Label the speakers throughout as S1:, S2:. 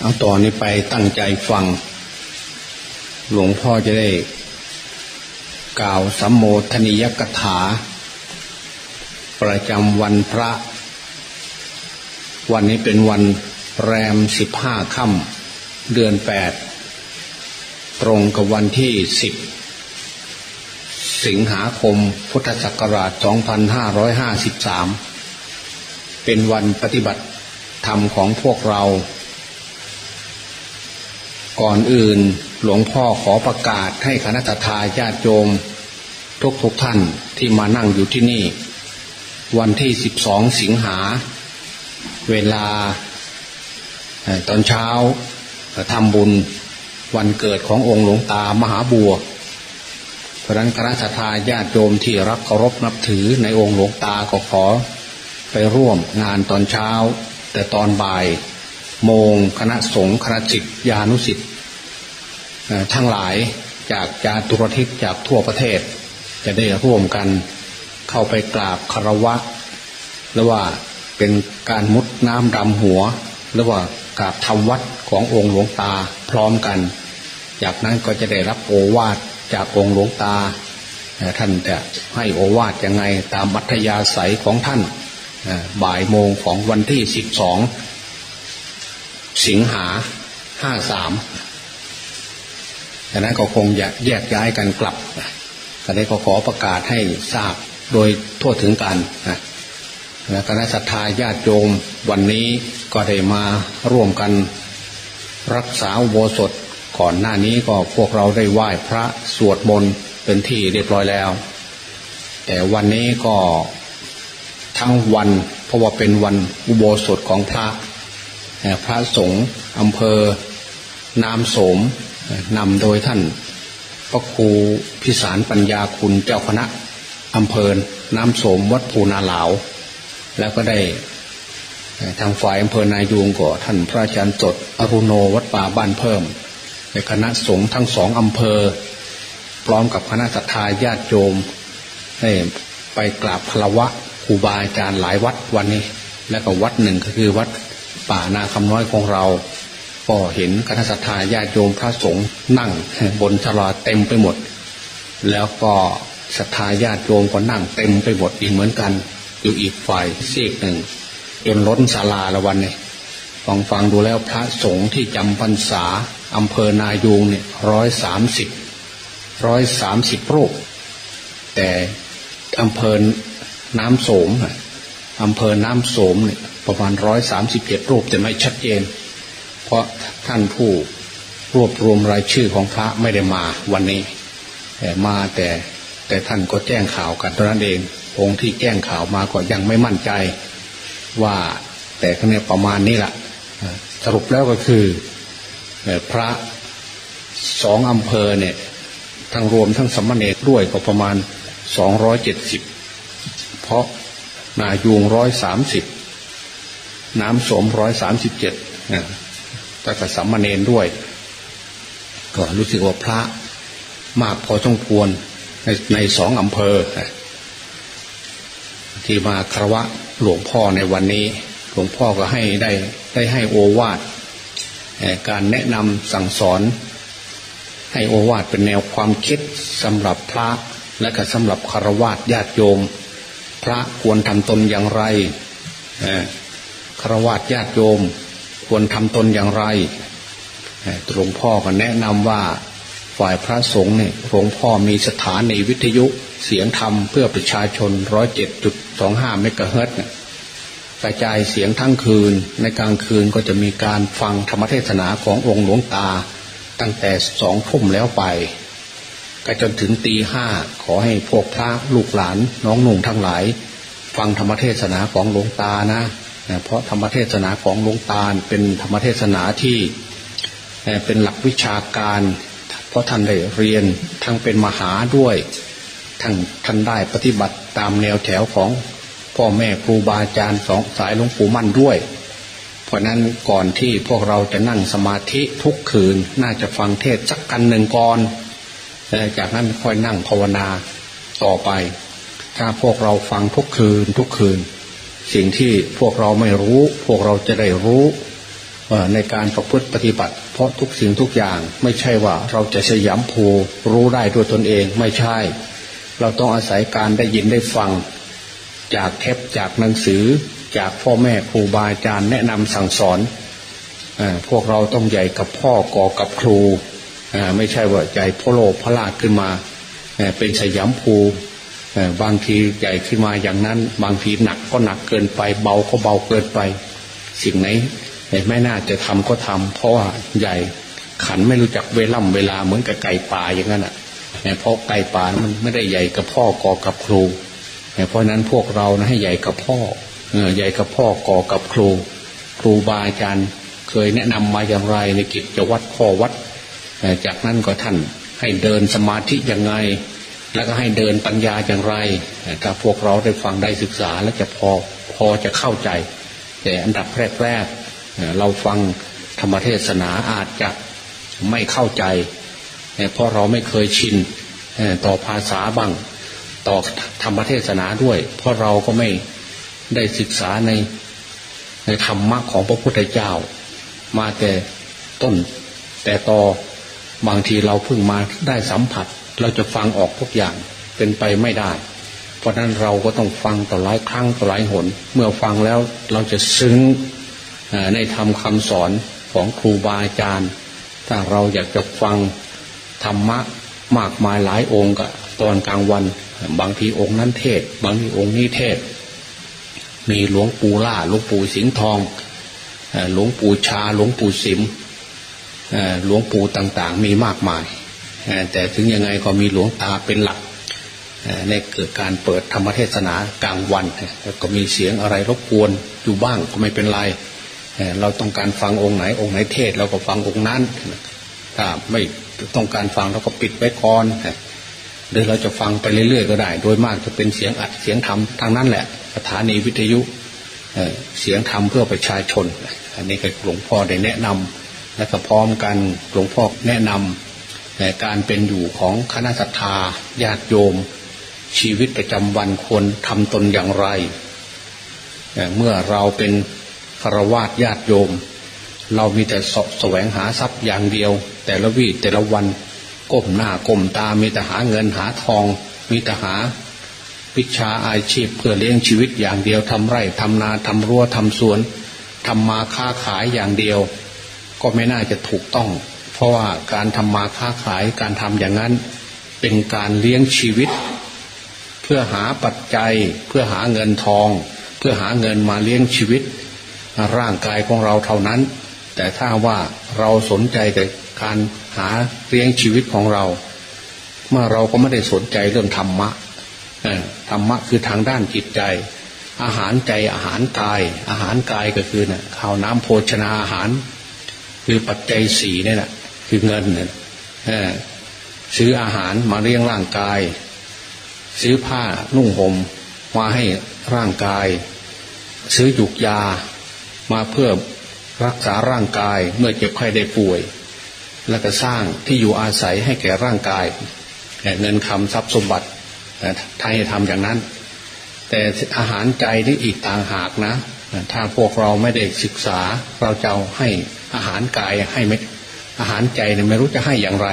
S1: เอาต่อนนี้ไปตั้งใจฟัง หลวงพ่อจะได้ กล่าวสัมโมทนิยกถา ประจำวันพระ วันนี้เป็นวันแรมสิบห้าค่ำเดือนแปด ตรงกับวันที่สิบสิงหาคมพุทธศักราช 2553 เป็นวันปฏิบัติธรรมของพวกเรา ก่อนอื่นหลวงพ่อขอประกาศให้คณะทาญาติโยมทุกทุกท่านที่มานั่งอยู่ที่นี่ วันที่ 12 สิงหา เวลาตอนเช้าทำบุญวันเกิดขององค์หลวงตามหาบัว เพราะนั้นคณะทาญาติโยมที่รักเคารพนับถือในองค์หลวงตาก็ขอไปร่วมงานตอนเช้า แต่ตอนบ่าย โมงคณะสงฆ์คณะจิตยานุสิทธิ์ทั้งหลายจากจาตุรทิศจากทั่วประเทศ จะได้ร่วมกันเข้าไปกราบคารวะหรือว่าเป็นการมุดน้ำดำหัวหรือว่ากราบทำวัดขององค์หลวงตาพร้อมกัน จากนั้นก็จะได้รับโอวาทจากองค์หลวงตา ท่านจะให้โอวาทยังไงตามมัธยาศัยของท่านบ่ายโมงของวันที่สิบสอง สิงหาห้าสามดังนั้นก็คงจะแยกย้ายกันกลับก็ได้ก็ขอประกาศให้ทราบโดยทั่วถึงกันนะคณะศรัทธาญาติโยมวันนี้ก็ได้มาร่วมกันรักษาโบสถก่อนหน้านี้ก็พวกเราได้ไหว้พระสวดมนต์เป็นที่เรียบร้อยแล้ว แต่วันนี้ก็ทั้งวันเพราะว่าเป็นวันอุโบสถของพระ พระสงฆ์อำเภอนามโสมนำโดยท่านพระครูพิสารปัญญาคุณเจ้าคณะอำเภอน้ำโสมวัดภูนาหลาว แล้วก็ได้ทางฝ่ายอำเภอนายูงก็ท่านพระอาจารย์จดอรุโนวัดป่าบ้านเพิ่มในคณะสงฆ์ทั้งสองอำเภอ พร้อมกับคณะสัตยาญาติโยมได้ไปกราบพระวะครูบาอาจารย์หลายวัดวันนี้ และก็วัดหนึ่งก็คือวัด ป่านาคำน้อยของเรา ก็เห็นคณะสัตยาญาติโยมพระสงฆ์นั่งบนชลาเต็มไปหมด แล้วก็ศรัทธาญาติโยมก็นั่งเต็มไปหมดอีกเหมือนกัน อยู่อีกฝ่ายซีกหนึ่งจนล้นศาลาละวันเนี้ฟังฟังดูแล้วพระสงฆ์ที่จำพรรษาอำเภอนายูงเนี่ยร้อยสามสิบร้อยสามสิบรูปแต่อำเภอน้ำโสมอำเภอน้ำโสมเนี่ย ประมาณร้อยสามสิบเจ็ดรูปแต่ไม่ชัดเจน เพราะท่านผู้รวบรวมรายชื่อของพระไม่ได้มาวันนี้แต่มาแต่แต่ท่านก็แจ้งข่าวกันตอนนั้นเอง องค์ที่แจ้งข่าวมาก็ยังไม่มั่นใจ ว่าแต่ก็เนี่ยประมาณนี้แหละสรุปแล้วก็คือพระสองอำเภอเนี่ยทั้งรวมทั้งสมณเณรด้วยก็ประมาณสองร้อยเจ็ดสิบเพราะนายูงร้อยสามสิบ น้ำสมร้อยสามสิบเจ็ดแต่กับสมณเณรด้วย ก็รู้สึกว่าพระมากพอสมควรในในสองอำเภอ ที่มาคารวะหลวงพ่อในวันนี้ หลวงพ่อก็ให้ได้ได้ให้โอวาทการแนะนำสั่งสอน ให้โอวาทเป็นแนวความคิดสำหรับพระและก็สำหรับคารวะญาติโยม พระควรทำตนอย่างไร รวะญาติโยมควรทำตนอย่างไรหลวงพ่อก็แนะนำว่าฝ่ายพระสงฆ์เนี่ยหลวงพ่อมีสถานในวิทยุเสียงธรรมเพื่อประชาชนร้อยเจ็ดจุดสองห้าเมกะเฮิรต์กระจายเสียงทั้งคืน ในกลางคืนก็จะมีการฟังธรรมเทศนาขององค์หลวงตา ตั้งแต่สองทุ่มแล้วไปก็จนถึงตีห้าขอให้พวกพระลูกหลานน้องหนุ่งทั้งหลาย ฟังธรรมเทศนาของหลวงตานะ เพราะธรรมเทศนาของหลวงตาเป็นธรรมเทศนาที่เป็นหลักวิชาการ เพราะท่านได้เรียนทั้งเป็นมหาด้วยทั้งท่านได้ปฏิบัติตามแนวแถวของพ่อแม่ครูบาอาจารย์สองสายหลวงปู่มั่นด้วย เพราะนั้นก่อนที่พวกเราจะนั่งสมาธิทุกคืนน่าจะฟังเทศสักกันหนึ่งก่อนจากนั้นค่อยนั่งภาวนาต่อไป ถ้าพวกเราฟังทุกคืนทุกคืน สิ่งที่พวกเราไม่รู้ พวกเราจะได้รู้ในการประพฤติปฏิบัติ เพราะทุกสิ่งทุกอย่างไม่ใช่ว่าเราจะสยามภูรู้ได้ด้วยตนเองไม่ใช่ เราต้องอาศัยการได้ยินได้ฟัง จากเทปจากหนังสือ จากพ่อแม่ครูบาอาจารย์แนะนำสั่งสอนอพวกเราต้องใหญ่กับพ่อก่อกับครูไม่ใช่ว่าใหญ่พ่อโลพระลาขึ้นมาเป็นสยามภู บางทีใหญ่ขึ้นมาอย่างนั้น บางทีหนักก็หนักเกินไป เบาก็เบาเกินไป สิ่งไหนไม่น่าจะทำก็ทำเพราะว่าใหญ่ขันไม่รู้จักเวล่ำเวลาเหมือนกับไก่ป่าอย่างนั้นอะเพราะไก่ป่ามันไม่ได้ใหญ่กับพ่อกอกับครูเพราะนั้นพวกเรานะให้ใหญ่กับพ่อใหญ่กับพ่อกอกับครู ครูบาอาจารย์เคยแนะนำมาอย่างไรในกิจจะวัดพ่อวัด จากนั้นก็ท่านให้เดินสมาธิยังไง แล้วก็ให้เดินปัญญาอย่างไรถ้าพวกเราได้ฟังได้ศึกษาแล้วจะพอพอจะเข้าใจ แต่อันดับแรกๆเราฟังธรรมเทศนาอาจจะไม่เข้าใจ เพราะเราไม่เคยชินต่อภาษาบ้างต่อธรรมเทศนาด้วย เพราะเราก็ไม่ได้ศึกษาในในธรรมะของพระพุทธเจ้า มาแต่ต้นแต่ต่อบางทีเราเพิ่งมาได้สัมผัส เราจะฟังออกทุกอย่างเป็นไปไม่ได้ เพราะนั้นเราก็ต้องฟังต่อหลายครั้งต่อหลายหน เมื่อฟังแล้วเราจะซึ้งในธรรมคาสอนของครูบาอาจารย์ ถ้าเราอยากจะฟังธรรมะมากมายหลายองค์กตอนกลางวัน บางทีองค์นั้นเทศ บางทีองค์นี้เทศ มีหลวงปู่ล่าหลวงปู่สิงห์ทองหลวงปู่ชาหลวงปู่สิมหลวงปู่ต่างๆ มีมากมาย แต่ถึงยังไงก็มีหลวงตาเป็นหลักในเกิดการเปิดธรรมเทศนากลางวันก็มีเสียงอะไรรบกวนอยู่บ้างก็ไม่เป็นไรเราต้องการฟังองค์ไหนองค์ไหนเทศเราก็ฟังองค์นั้นถ้าไม่ต้องการฟังเราก็ปิดไว้ก่อนหรือเราจะฟังไปเรื่อยๆก็ได้ โดยมากจะเป็นเสียงอัดเสียงธรรมทางนั้นแหละสถานีวิทยุเสียงธรรมเพื่อประชาชน อันนี้ก็หลวงพ่อได้แนะนำและก็พร้อมกันหลวงพ่อแนะนำแต่ การเป็นอยู่ของคณะสัตยาญาติโยม ชีวิตประจำวันควรทำตนอย่างไร เมื่อเราเป็นคารวาสญาติโยม เรามีแต่สแสวงหาทรัพย์อย่างเดียว แต่ละวีแต่ละวันก้มหน้าก้มตา มีแต่หาเงินหาทอง มีแต่หาวิชาอาชีพเพื่อเลี้ยงชีวิตอย่างเดียวทำไร่ทำนาทำรั้วทำสวนทำมาค้าขายอย่างเดียว ก็ไม่น่าจะถูกต้อง เพราะว่าการทำมาค้าขายการทำอย่างนั้นเป็นการเลี้ยงชีวิต เพื่อหาปัจจัยเพื่อหาเงินทอง เพื่อหาเงินมาเลี้ยงชีวิต ร่างกายของเราเท่านั้น แต่ถ้าว่าเราสนใจแต่การหาเลี้ยงชีวิตของเรา เมื่อเราก็ไม่ได้สนใจเรื่องธรรมะธรรมะคือทางด้านจิตใจ อาหารใจอาหารกาย อาหารกายก็คือนะ่ะข้าวน้ำโภชนาอาหาร คือปัจจัยสี่นี่แหละ คือเงินเนี่ยซื้ออาหารมาเลี้ยงร่างกาย ซื้อผ้านุ่งห่มมาให้ร่างกาย ซื้อหยุกยามาเพื่อรักษาร่างกายเมื่อเจ็บไข้ได้ป่วย แล้วก็สร้างที่อยู่อาศัยให้แก่ร่างกาย เงินคำทรัพย์สมบัติไทยทำอย่างนั้น แต่อาหารใจนี่อีกต่างหากนะ ถ้าพวกเราไม่ได้ศึกษาเราจะให้อาหารกายให้ไม่ อาหารใจเนี่ยไม่รู้จะให้อย่างไร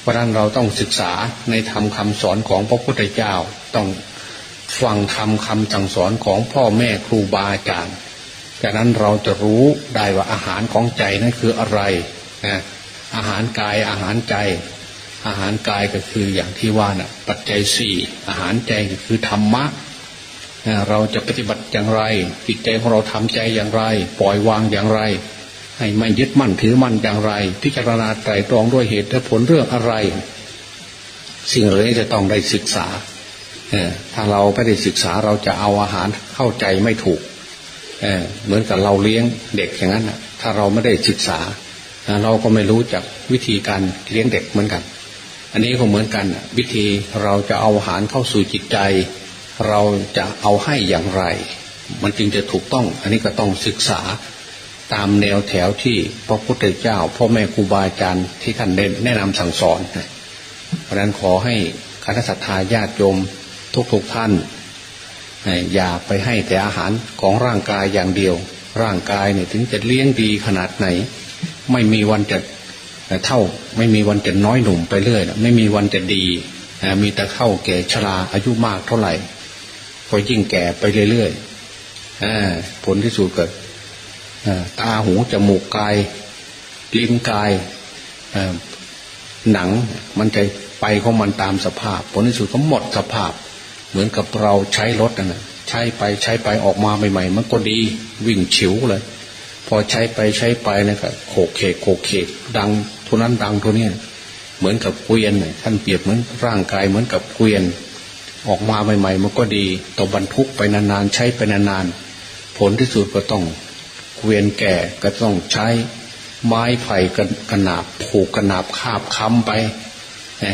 S1: เพราะนั้นเราต้องศึกษาในธรรมคาสอนของพระพุทธเจ้า ต้องฟังธรรมคำสั่งสอนของพ่อแม่ครูบาอาจารย์จากนั้นเราจะรู้ได้ว่าอาหารของใจนั้นคืออะไรนะอาหารกายอาหารใจ อาหารกายก็คืออย่างที่ว่านะ่ะปัจจัยสี่อาหารใจก็คือธรรมะเราจะปฏิบัติอย่างไรจิตใจของเราทำใจอย่างไร ปล่อยวางอย่างไร ให้ไม่ยึดมั่นถือมั่นอย่างไร พิจารณาไตรตรองด้วยเหตุและผลเรื่องอะไร สิ่งเหล่านี้จะต้องได้ศึกษาถ้าเราไม่ได้ศึกษาเราจะเอาอาหารเข้าใจไม่ถูกเเหมือนกับเราเลี้ยงเด็กอย่างนั้นถ้าเราไม่ได้ศึกษา เราก็ไม่รู้จักวิธีการเลี้ยงเด็กเหมือนกัน อันนี้ก็เหมือนกันวิธีเราจะเอาอาหารเข้าสู่จิตใจ เราจะเอาให้อย่างไร มันจึงจะถูกต้อง อันนี้ก็ต้องศึกษา ตามแนวแถวที่พระพุทธเจ้า พ่อแม่ครูบาอาจารย์ที่ท่านแนะนำสั่งสอน เพราะนั้นขอให้คณะสัตยาญาติโยมทุกๆทท่าน อย่าไปให้แต่อาหารของร่างกายอย่างเดียว ร่างกายเนี่ยถึงจะเลี้ยงดีขนาดไหน ไม่มีวันจะเท่าไม่มีวันจะน้อยหนุ่มไปเรื่อยไม่มีวันจะดี มีแต่เข้าแก่ชราอายุมากเท่าไหร่ ก็ยิ่งแก่ไปเรื่อยๆผลที่สุดเกิด ตาหูจมูกกาย ลิ้นกายหนังมันจะไปของมันตามสภาพ ผลที่สุดก็หมดสภาพ เหมือนกับเราใช้รถนะใช้ไปใช้ไปออกมาใหม่ ๆ มันก็ดีวิ่งฉิวเลย พอใช้ไปใช้ไปนะก็โขกเขกโขกเขกดังทุนั้นดังทุนี้เหมือนกับเกวียนท่านเปรียบเหมือนร่างกายเหมือนกับเกวียน ออกมาใหม่ ๆ มันก็ดีต่อบรรทุกไปนานๆใช้ไปนานๆผลที่สุดก็ต้อง เวียนแก่ก็ต้องใช้ไม้ไผ่กระนาบผูกกระนาบคาบค้ำไป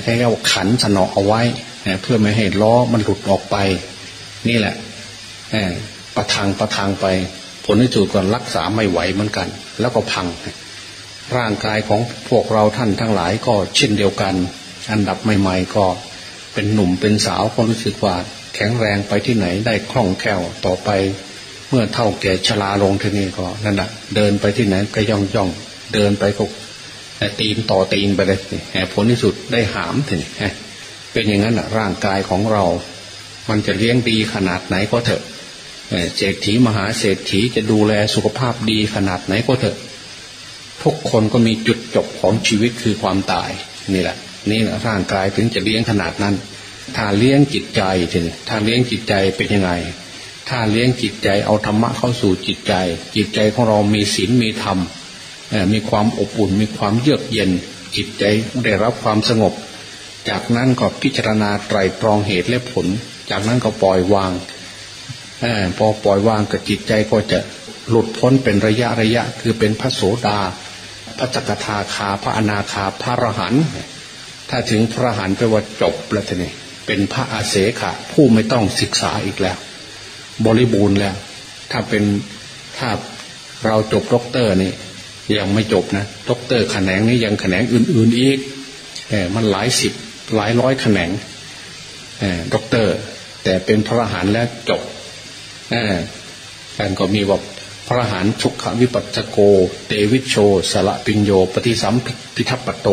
S1: แค่เอาขันสนอเอาไว้ เพื่อไม่ให้ล้อมันหลุดออกไป นี่แหละประทังประทังไป ผลที่สุดก็รักษาไม่ไหวเหมือนกัน แล้วก็พัง ร่างกายของพวกเราท่านทั้งหลายก็เช่นเดียวกัน อันดับใหม่ ๆ ก็เป็นหนุ่มเป็นสาวก็รู้สึกว่าแข็งแรงไปที่ไหนได้คล่องแคล่วต่อไป เมื่อเท่าแก่ชราลงทีนี้ก็นั่นแหะเดินไปที่ไหนก็ย่องย่องเดินไปก็ตีนต่อตีนไปเลยผลที่สุดได้หามถึงเป็นอย่างนั้นร่างกายของเรา มันจะเลี้ยงดีขนาดไหนก็เถอะเศรษฐีมหาเศรษฐีจะดูแลสุขภาพดีขนาดไหนก็เถอะ ทุกคนก็มีจุดจบของชีวิตคือความตายนี่แหละ นี่แหละร่างกายถึงจะเลี้ยงขนาดนั้น ถ้าเลี้ยงจิตใจทีนี้ถ้าเลี้ยงจิตใจเป็นยังไง ถ้าเลี้ยงจิตใจเอาธรรมะเข้าสู่จิตใจ จิตใจของเรามีศีลมีธรรมมีความอบอุ่นมีความเยือกเย็น จิตใจได้รับความสงบ จากนั้นก็พิจารณาไตรตรองเหตุและผล จากนั้นก็ปล่อยวางอพอปล่อยวางกับจิตใจก็จะหลุดพ้นเป็นระยะระยะ คือเป็นพระโสดา พระจักทาคาพระอนาคาพระอรหันต์ถ้าถึงพระอรหันต์ไปว่าจบแล้วทีนี้เป็นพระอาเสขะผู้ไม่ต้องศึกษาอีกแล้ว ริบูรณ์แล้ว ถ้าเป็นถ้าเราจบด็อกเตอร์นี่ยังไม่จบนะด็อกเตอร์แขนงนี้ยังแขนงอื่น ๆอีกเออมันหลายสิบหลายร้อยแขนงเออด็อกเตอร์ แต่เป็นพระอรหันต์แล้วจบเออการก็มีว่าพระอรหันต์ สุกขวิปัสสโก เตวิชโช ฉฬภิญโญ ปฏิสัมภิทัปปัตโต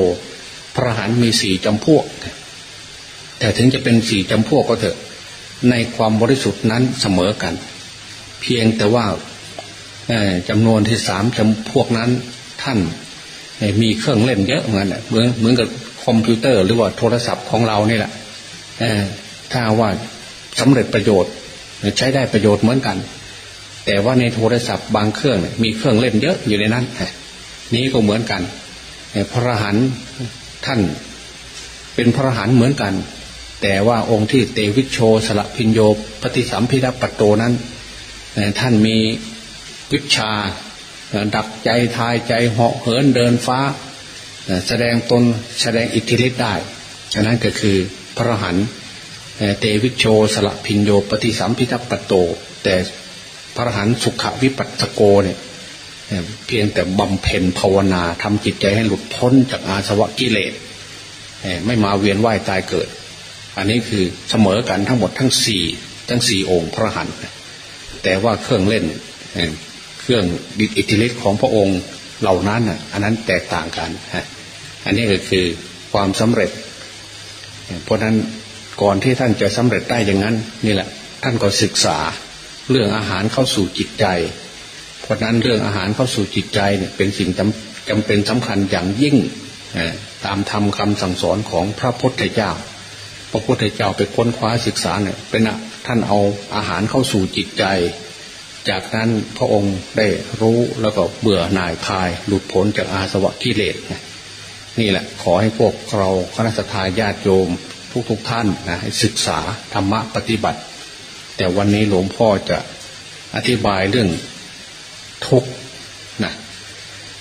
S1: พระอรหันต์มีสี่จำพวก แต่ถึงจะเป็นสี่จำพวกก็เถอะ ในความบริสุทธิ์นั้นเสมอกัน เพียงแต่ว่าจำนวนที่สามจำพวกนั้นท่านมีเครื่องเล่นเยอะเหมือนเหมือนเหมือนกับคอมพิวเตอร์หรือว่าโทรศัพท์ของเรานี่แหละถ้าว่าสำเร็จประโยชน์ใช้ได้ประโยชน์เหมือนกัน แต่ว่าในโทรศัพท์บางเครื่องมีเครื่องเล่นเยอะอยู่ในนั้นนี้ก็เหมือนกันพระหันท่านเป็นพระหันเหมือนกัน แต่ว่าองค์ที่เตวิชโชสละพิญโยปฏิสัมพิรปัตโตนั้น ท่านมีวิชา ดักใจทายใจเหาะเหินเดินฟ้า แสดงตนแสดงอิทธิฤทธิ์ได้ฉะนั้นก็คือพระหันเตวิโชสละพิญโยปฏิสัมพิทัปโต แต่พระหันสุขวิปัสสโกเนี่ยเพียงแต่บำเพ็ญภาวนาทำจิตใจให้หลุดพ้นจากอาสวะกิเลสไม่มาเวียนว่ายตายเกิด อันนี้คือเสมอกันทั้งหมดทั้งสี่ทั้งสี่องค์พระหันแต่ว่าเครื่องเล่นเครื่องดิอิทธิฤทธิ์ของพระองค์เหล่านั้นอะอันนั้นแตกต่างกันอันนี้ก็คือความสำเร็จ เพราะนั้นก่อนที่ท่านจะสำเร็จได้อย่างนั้นนี่แหละ ท่านก็ศึกษาเรื่องอาหารเข้าสู่จิตใจ เพราะนั้นเรื่องอาหารเข้าสู่จิตใจเนี่ยเป็นสิ่งจำจำเป็นสำคัญอย่างยิ่งตามธรรมคาสั่งสอนของพระพุทธเจ้า พระพุทธเจ้าไปค้นคว้าศึกษาเนี่ยเป็นท่านเอาอาหารเข้าสู่จิตใจ จากนั้นพระองค์ได้รู้แล้วก็เบื่อหน่ายคลาย หลุดพ้นจากอาสวะกิเลสนี่แหละขอให้พวกเราคณะสัตยาติโยมทุกๆทท่านนะให้ศึกษาธรรมะปฏิบัติ แต่วันนี้หลวงพ่อจะอธิบายเรื่องทุกนะ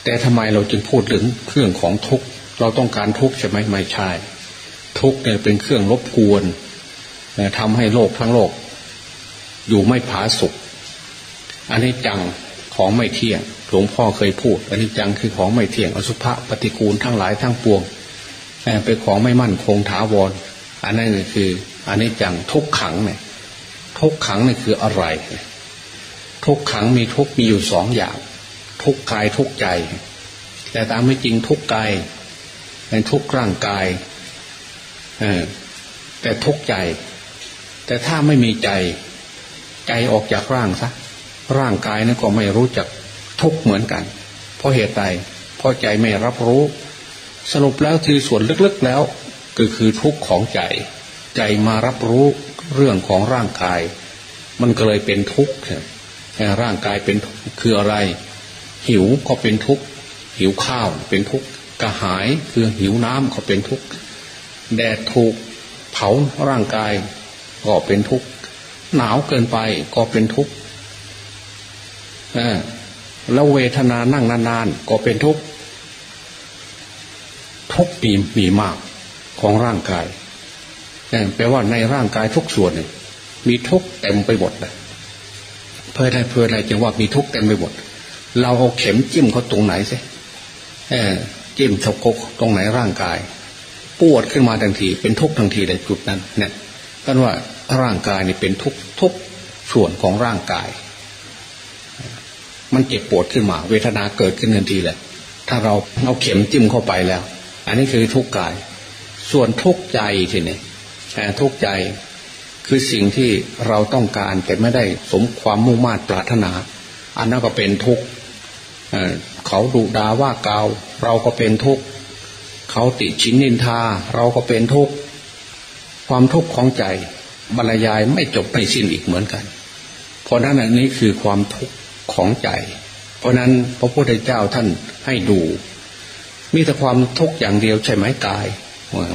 S1: แต่ทำไมเราจึงพูดถึงเครื่องของทุกเราต้องการทุกใช่ไหมไม่ใช่ ทุกเนี่ยเป็นเครื่องรบกวนทำให้โลกทั้งโลก อยู่ไม่ผาสุกอันนี้จังของไม่เที่ยงหลวงพ่อเคยพูดอันนี้จังคือของไม่เที่ยงอสุภะปฏิกูลทั้งหลายทั้งปวงเป็นของไม่มั่นคงถาวรอันนั้นคืออันนี้จังทุกขังเนี่ยทุกขังนี่คืออะไร ทุกขังมีทุกมีอยู่สองอย่าง ทุกกายทุกใจ แต่ตามไม่จริงทุกกายเป็นทุกร่างกาย แต่ทุกใจ แต่ถ้าไม่มีใจ ใจออกจากร่างซะร่างกายนั้นก็ไม่รู้จักทุกเหมือนกัน เพราะเหตุใดเพราะใจไม่รับรู้ สรุปแล้วคือส่วนลึกๆแล้ว ก็คือทุกข์ของใจ ใจมารับรู้เรื่องของร่างกาย มันก็เลยเป็นทุกข์ร่างกายเป็นคืออะไร หิวก็เป็นทุกข์หิวข้าวเป็นทุกข์กระหายคือหิวน้ำก็เป็นทุกข์ แดดถูกเผาร่างกายก็เป็นทุกข์หนาวเกินไปก็เป็นทุกข์แล้วเวทนานั่งนานๆก็เป็นทุกข์ทุกมีมีมากของร่างกายแปลว่าในร่างกายทุกส่วนเนี่ยมีทุกเต็มไปหมดเลยเพื่ออะไรเพื่ออะไรจึงว่ามีทุกเต็มไปหมด เราเอาเข็มจิ้มเขาตรงไหนสิจิ้มชกกตรงไหนร่างกาย ปวดขึ้นมาทันทีเป็นทุกทันทีในจุดนั้นเนี่ยกันว่าร่างกายนี่เป็นทุกทุกส่วนของร่างกาย มันเจ็บปวดขึ้นมา เวทนาเกิดขึ้นทันทีแหละถ้าเราเอาเข็มจิ้มเข้าไปแล้ว อันนี้คือทุกกาย ส่วนทุกใจทีนี้ทุกใจคือสิ่งที่เราต้องการแต่ไม่ได้สมความมุ่งมา่ปรารถนา อันนั้นก็เป็นทุกข์เขาดุดาว่ากล่าว เราก็เป็นทุกข์ เขาติชินนินทา เราก็เป็นทุกข์ความทุกข์ของใจบรรยายไม่จบไม่สิ้นอีกเหมือนกัน เพราะนั้นอันนี้คือความทุกข์ของใจ เพราะนั้นพระพุทธเจ้าท่านให้ดู มีแต่ความทุกข์อย่างเดียวใช่ไหมกาย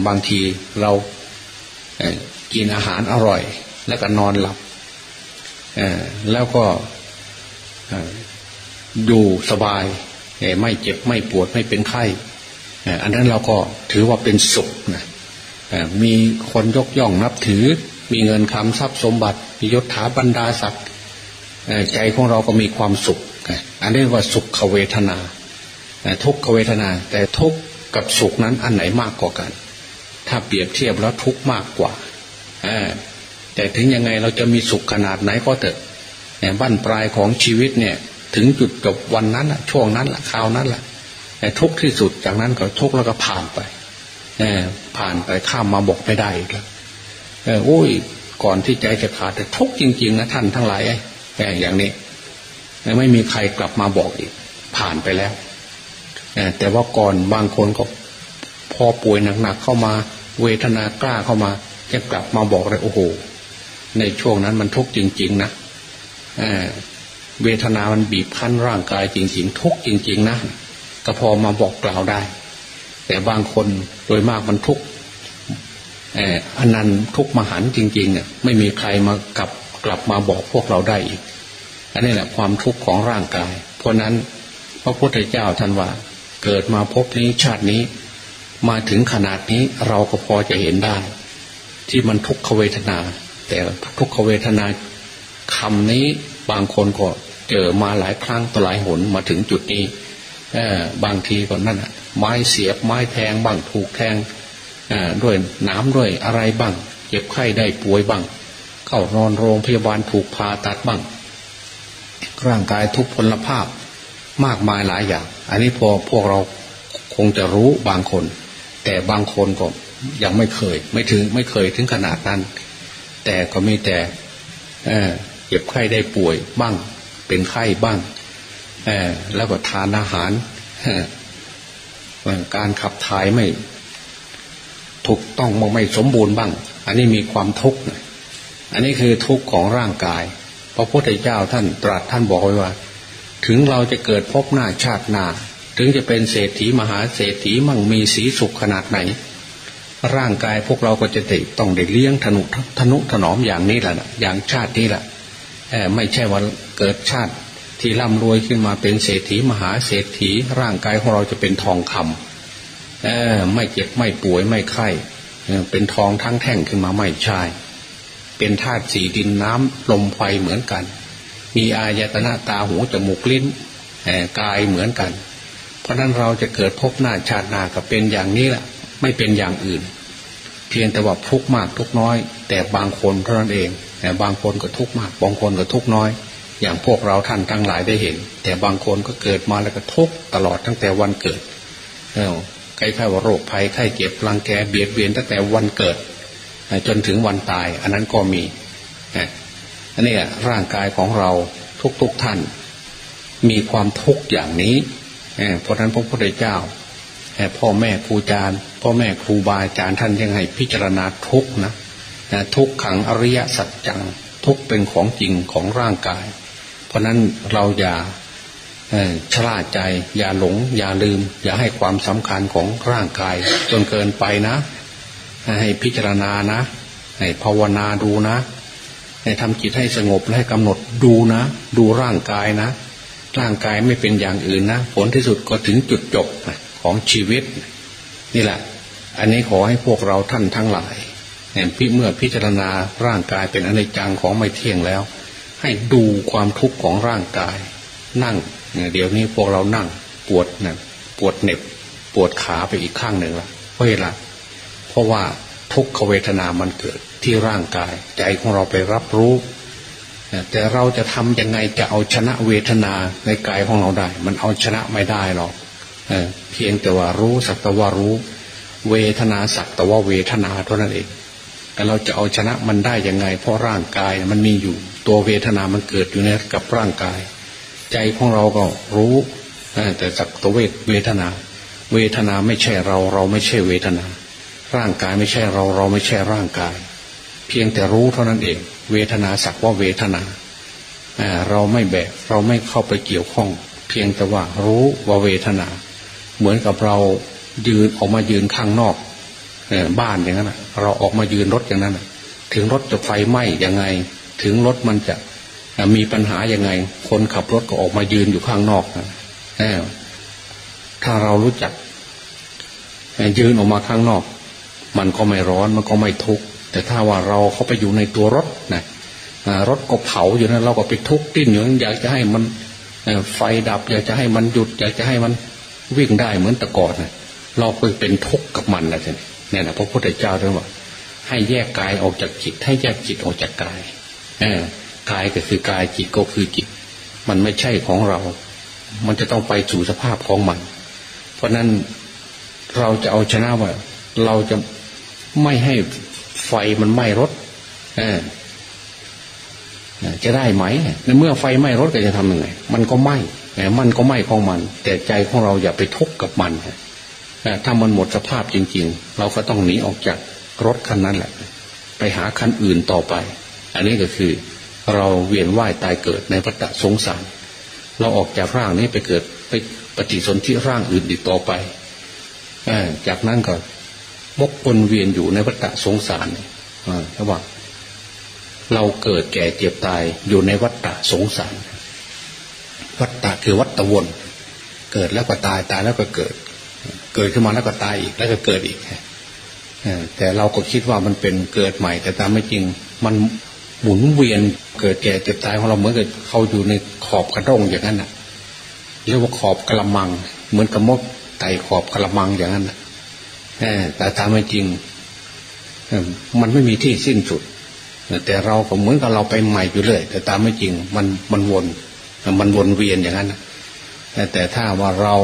S1: บางทีเรากินอาหารอร่อย แล้วก็นอนหลับแล้วก็อยู่สบายไม่เจ็บไม่ปวดไม่เป็นไข้ อันนั้นเราก็ถือว่าเป็นสุขนะมีคนยกย่องนับถือ มีเงินคำทรัพย์สมบัติมียศถาบรรดาศักดิ์ใจของเราก็มีความสุข อันนี้ว่าสุขเวทนา ทุกขเวทนา แต่ทุกกับสุขนั้นอันไหนมากกว่ากัน ถ้าเปรียบเทียบแล้วทุกมากกว่าแต่ถึงยังไงเราจะมีสุขขนาดไหนก็เถอะบั้นปลายของชีวิตเนี่ย ถึงจุดจบวันนั้นช่วงนั้นละคราวนั้นละ ทุกที่สุดจากนั้นก็ทุกแล้วก็ผ่านไปผ่านไปข้ามมาบอกไม่ได้แล้วโอ้ยก่อนที่ใจจะขาดแต่ทุกจริง ๆ นะท่านทั้งหลายอย่างนี้ไม่มีใครกลับมาบอกอีก ผ่านไปแล้วแต่ว่าก่อนบางคนก็พอป่วยหนักๆเข้ามา เวทนากล้าเข้ามาจะกลับมาบอกเลยโอ้โห ในช่วงนั้นมันทุกจริง ๆ นะเวทนามันบีบคั้นร่างกายจริง ๆ ทุกจริง ๆ นะ ก็พอมาบอกกล่าวได้ แต่บางคนโดยมากมันทุกข์อันนั้นทุกมหันจริงๆเนี่ยไม่มีใครมากลับกลับมาบอกพวกเราได้อีก อันนี้แหละความทุกข์ของร่างกาย เพราะนั้นพระพุทธเจ้าท่านว่า เกิดมาพบนี้ชาตินี้ มาถึงขนาดนี้เราก็พอจะเห็นได้ ที่มันทุกขเวทนา แต่ทุกขเวทนาคำนี้บางคนก็เจอมาหลายครั้งต่อหลายหนมาถึงจุดนี้ บางทีก็นั่นไม้เสียบไม้แทงบ้างถูกแทงด้วยน้ำด้วยอะไรบ้างเจ็บไข้ได้ป่วยบ้าง เข้านอนโรงพยาบาลถูกผ่าตัดบ้าง ร่างกายทุกพลภาพมากมายหลายอย่าง อันนี้พอพวกเราคงจะรู้บางคน แต่บางคนก็ยังไม่เคย ไม่ถึงไม่เคยถึงขนาดนั้น แต่ก็มีแต่เจ็บไข้ได้ป่วยบ้าง เป็นไข้บ้าง แล้วก็ทานอาหารการขับถ่ายไม่ ถูกต้องไม่สมบูรณ์บ้าง อันนี้มีความทุกข์อันนี้คือทุกข์ของร่างกาย พระพุทธเจ้าท่านตรัสท่านบอกไว้ว่า ถึงเราจะเกิดพบหน้าชาติหน้า ถึงจะเป็นเศรษฐีมหาเศรษฐีมั่งมีสีสุขขนาดไหน ร่างกายพวกเราก็จะต้องได้เลี้ยงธนุธนุถนอมอย่างนี้แหละอย่างชาตินี้แหละไม่ใช่ว่าเกิดชาติ ที่ร่ำรวยขึ้นมาเป็นเศรษฐีมหาเศรษฐีร่างกายของเราจะเป็นทองคำไม่เจ็บไม่ป่วยไม่ไข้เป็นทองทั้งแท่งขึ้นมาไม่ใช่เป็นธาตุสีดินน้ำลมไฟเหมือนกัน มีอายตนะตาหูจมูกลิ้นกายเหมือนกัน เพราะนั้นเราจะเกิดพบหน้าชาติหน้าก็เป็นอย่างนี้แหละไม่เป็นอย่างอื่น เพียงแต่ว่าทุกมากทุกน้อย แต่บางคนเท่านั้นเองแต่บางคนก็ทุกมากบางคนก็ทุกน้อย อย่างพวกเราท่านทั้งหลายได้เห็น แต่บางคนก็เกิดมาแล้วก็ทุกตลอดตั้งแต่วันเกิดใกล้ๆว่าโรคภัยไข้เจ็บรังแกเบียดเบียนตั้งแต่วันเกิด จนถึงวันตาย อันนั้นก็มีอันนี้ร่างกายของเราทุกๆทท่าน มีความทุกข์อย่างนี้เพราะนั้นพระพุทธเจ้าพ่อแม่ครูอาจารย์ พ่อแม่ครูบาอาจารย์ท่านยังให้พิจารณาทุกนะทุกขังอริยสัจจังทุกเป็นของจริงของร่างกาย เพราะนั้นเราอย่าชราใจ อย่าหลง อย่าลืม อย่าให้ความสำคัญของร่างกาย จนเกินไปนะ ให้พิจารณานะ ให้ภาวนาดูนะ ให้ทำจิตให้สงบและให้กำหนดดูนะ ดูร่างกายนะ ร่างกายไม่เป็นอย่างอื่นนะ ผลที่สุดก็ถึงจุดจบของชีวิต นี่แหละ อันนี้ขอให้พวกเราท่านทั้งหลายพิเมื่อพิจารณาร่างกายเป็นอนิจจังของไม่เที่ยงแล้ว ให้ดูความทุกข์ของร่างกาย นั่งเดี๋ยวนี้พวกเรานั่งปวดนะปวดเหน็บ ปวดขาไปอีกข้างหนึ่งละเพราะอะไรเพราะว่าทุกขเวทนามันเกิดที่ร่างกาย ใจของเราไปรับรู้แต่เราจะทำยังไงจะเอาชนะเวทนาในกายของเราได้ มันเอาชนะไม่ได้หรอกเพียงแต่ว่ารู้สักแต่ว่ารู้ เวทนาสักแต่ว่าเวทนาเท่านั้นเองแต่เราจะเอาชนะมันได้ยังไง เพราะร่างกายมันมีอยู่ ตัวเวทนามันเกิดอยู่ในกับร่างกาย ใจของเราก็รู้แต่สักตัวเวทเวทนา เวทนาไม่ใช่เราเราไม่ใช่เวทนา ร่างกายไม่ใช่เราเราไม่ใช่ร่างกาย เพียงแต่รู้เท่านั้นเอง เวทนาสักว่าเวทนาเราไม่แบกเราไม่เข้าไปเกี่ยวข้อง เพียงแต่ว่ารู้ว่าเวทนา เหมือนกับเรายืนออกมายืนข้างนอกบ้านอย่างนั้นเราออกมายืนรถอย่างนั้น ถึงรถจะไฟไหม้ยังไง ถึงรถมันจะมีปัญหายังไง คนขับรถก็ออกมายืนอยู่ข้างนอกนะถ้าเรารู้จักยืนออกมาข้างนอก มันก็ไม่ร้อนมันก็ไม่ทุกข์แต่ถ้าว่าเราเข้าไปอยู่ในตัวรถนะรถก็เผาอยู่นั้นเราก็ไปทุกข์ดิ้นอยู่นั้นอยากจะให้มันไฟดับ อยากจะให้มันหยุด อยากจะให้มันวิ่งได้เหมือนแต่ก่อนนะเราเคยเป็นทุกข์กับมันนะท่านเนี่ยนะพระพุทธเจ้าท่านว่าให้แยกกายออกจากจิตให้แยกจิตออกจากกาย กายก็คือกายจิตก็คือจิต มันไม่ใช่ของเรา มันจะต้องไปสู่สภาพของมัน เพราะนั้นเราจะเอาชนะว่า เราจะไม่ให้ไฟมันไหม้รถจะได้ไหมในเมื่อไฟไหม้รถก็จะทำยังไง มันก็ไหม้มันก็ไหม้ของมัน แต่ใจของเราอย่าไปทุกข์กับมันถ้ามันหมดสภาพจริง ๆ เราก็ต้องหนีออกจากรถคันนั้นแหละ ไปหาคันอื่นต่อไป อันนี้ก็คือเราเวียนว่ายตายเกิดในพฏสงสาร เราออกจากร่างนี้ไปเกิดไปปฏิสนธิร่างอื่นอีกต่อไปอจากนั้นก็มกวนเวียนอยู่ในวัฏสงสารระหว่าเราเกิดแก่เจ็บตายอยู่ในวัฏสงสาร วัฏคือวัฏวน เกิดแล้วก็ตายตายแล้วก็เกิด เกิดขึ้นมาแล้วก็ตายอีกแล้วก็เกิดอีกแต่เราก็คิดว่ามันเป็นเกิดใหม่ แต่ตามไม่จริงมัน หมุนเวียนเกิดแก่เจ็บตายของเราเหมือนกับเขาอยู่ในขอบกระด้งอย่างนั้นน่ะเรียกว่าขอบกระมัง เหมือนกับมดไต่ขอบกระมังอย่างนั้นแต่ตามไม่จริงมันไม่มีที่สิ้นสุด แต่เราก็เหมือนกับเราไปใหม่อยู่เลย แต่ตามไม่จริงมันมันวน มันวนเวียนอย่างนั้นแต่ถ้าว่าเรา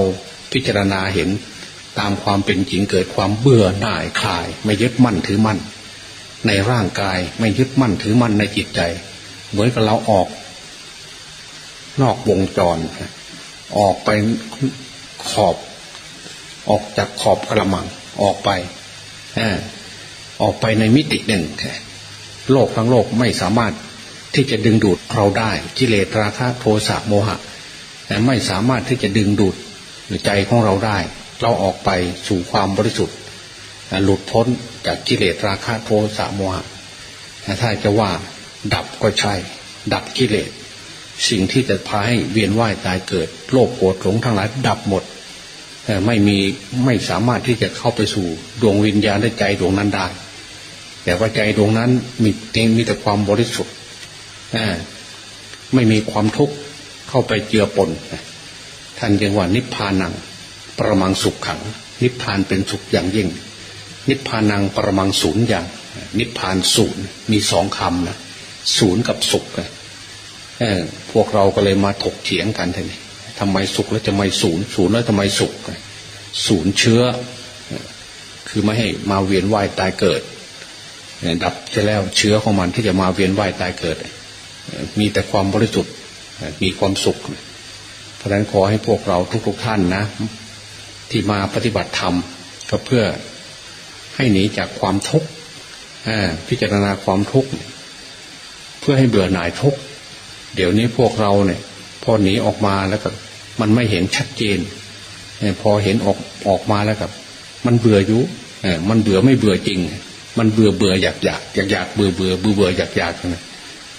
S1: พิจารณาเห็นตามความเป็นจริงเกิดความเบื่อหน่ายคลาย ไม่ยึดมั่นถือมั่น ในร่างกายไม่ยึดมั่นถือมั่นในจิตใจ เหมือนกับเราออก นอกวงจร ออกไปขอบ ออกจากขอบกระมังออกไปออกไปในมิติหนึ่งโลกทั้งโลกไม่สามารถที่จะดึงดูดเราได้กิเลสราคะโทสะโมหะแต่ไม่สามารถที่จะดึงดูดใจของเราได้ เราออกไปสู่ความบริสุทธิ์ หลุดพ้นจากกิเลสราคะโทสะโมหะถ้าจะว่าดับก็ใช่ ดับกิเลส สิ่งที่จะพาให้เวียนว่ายตายเกิด โลภโกรธหลงทั้งหลายดับหมดไม่มีไม่สามารถที่จะเข้าไปสู่ดวงวิญญาณได้ใจดวงนั้นได้ แต่ว่าใจดวงนั้นมีมีแต่ความบริสุทธิ์ไม่มีความทุกข์เข้าไปเจือปนท่านยังว่านิพพานังประมังสุขขัง นิพพานเป็นสุขอย่างยิ่ง นิพพานังปรมังศูนย์อย่าง นิพพานศูนย์มีสองคำนะศูนย์กับสุขพวกเราก็เลยมาถกเถียงกันทีนี้ทำไมสุขแล้วจะไม่ศูนย์ศูนย์แล้วทำไมสุขศูนย์เชื้อ คือไม่ให้มาเวียนว่ายตายเกิด ดับจะแล้วเชื้อของมันที่จะมาเวียนว่ายตายเกิด มีแต่ความบริสุทธิ์มีความสุข เพราะฉะนั้นขอให้พวกเราทุกๆทท่านนะ ที่มาปฏิบัติธรรมก็เพื่อ ให้หนีจากความทุกข์พิจารณาความทุกข์เพื่อให้เบื่อหน่ายทุกข์เดี๋ยวนี้พวกเราเนี่ย พอหนีออกมาแล้วก็มันไม่เห็นชัดเจนพอเห็นออกออกมาแล้วกับ มันเบื่อยุมันเบื่อไม่เบื่อจริง มันเบื่อเบื่ออยากอยากอยากอยากเบื่อเบื่อเบื่อเบื่ออยากอยากนะ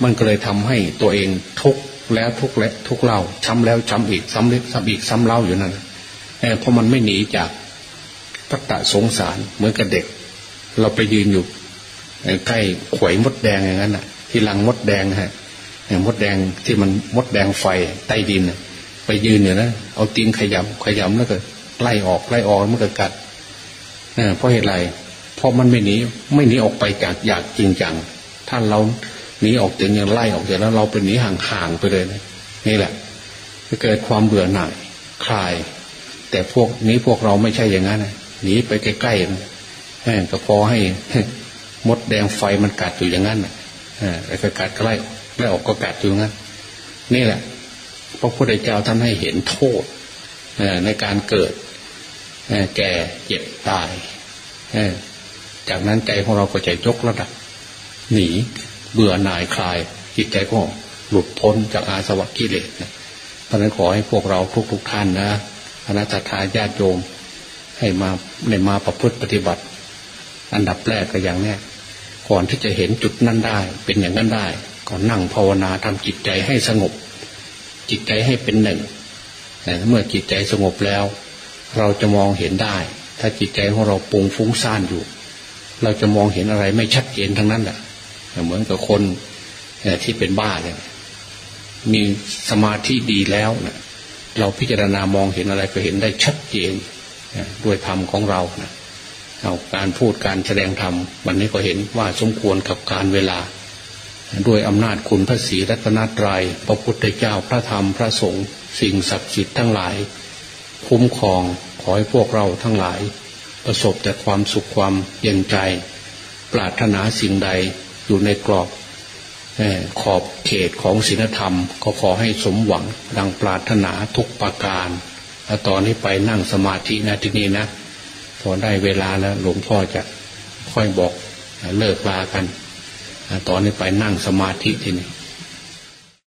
S1: มันก็เลยทำให้ตัวเองทุกข์แล้วทุกและทุกเล่าช้ำแล้วช้ำอีกซ้ำเล็กซ้ำอีกซ้ำเล่าอยู่นั่นเพราะมันไม่หนีจาก พัตะสงสารเหมือนกับเด็ก เราไปยืนอยู่ใกล้ขวยมดแดงอย่างนั้นอะ ที่ลังมดแดงฮะมดแดงที่มันมดแดงไฟใต้ดินไปยืนอยู่นะเอาตีนขยำขยำแล้วก็ไล่ออกไล่ออกมันก็กัดเพราะเหตุไรเพราะมันไม่หนีไม่หนีออกไปจากอยากจริงจังถ้าเราหนีออกจากอย่างไล่ออกจากแล้วเราไปหนีห่างๆไปเลยนะนี่แหละจะเกิดความเบื่อหน่ายคลาย แต่พวกนี้พวกเราไม่ใช่อย่างนั้น หนีไปใกล้ๆก็พอให้มดแดงไฟมันกัดอยู่อย่างนั้นไอ้ก็กัดใกล้ไล่ออกก็กัดอยู่งั้น นี่แหละพระพุทธเจ้าท่านให้เห็นโทษในการเกิดแก่เจ็บตายจากนั้นใจของเราก็จะยกระดับ หนีเบื่อหน่ายคลาย จิตใจก็หลุดพ้นจากอาสวะกิเลสนะเพราะนั้นขอให้พวกเราทุกๆทท่านนะคณะทาญาติโยม ให้มาในมาประพฤติปฏิบัติ อันดับแรกก็อย่างนี้ก่อนที่จะเห็นจุดนั้นได้ เป็นอย่างนั้นได้ก่อนนั่งภาวนาทำจิตใจให้สงบ จิตใจให้เป็นหนึ่งแต่เมื่อจิตใจสงบแล้ว เราจะมองเห็นได้ ถ้าจิตใจของเราปุงฟุ้งซ่านอยู่ เราจะมองเห็นอะไรไม่ชัดเจนทั้งนั้นแหละเหมือนกับคนที่เป็นบ้าเนี่ยมีสมาธิดีแล้วนะเราพิจารณามองเห็นอะไรก็เห็นได้ชัดเจน ด้วยธรรมของเรานะเอาการพูดการแสดงธรรมวันนี้ก็เห็นว่าสมควรกับการเวลา ด้วยอำนาจคุณพระศรีรัตนตรยัยพระพุทธเจ้าพระธรรมพระสงฆ์สิ่งศักดิ์สิทธิ์ทั้งหลาย คุ้มครองขอให้พวกเราทั้งหลาย ประสบแต่ความสุขความเย็นใจ ปรารถนาสิ่งใดอยู่ในกรอบขอบเขตของศีลธรรม ก็ขอให้สมหวังดังปรารถนาทุกประการ แล้วตอนนี้ไปนั่งสมาธินะที่นี่นะ พอได้เวลาแล้วหลวงพ่อจะค่อยบอกเลิกลากัน ตอนนี้ไปนั่งสมาธิที่นี่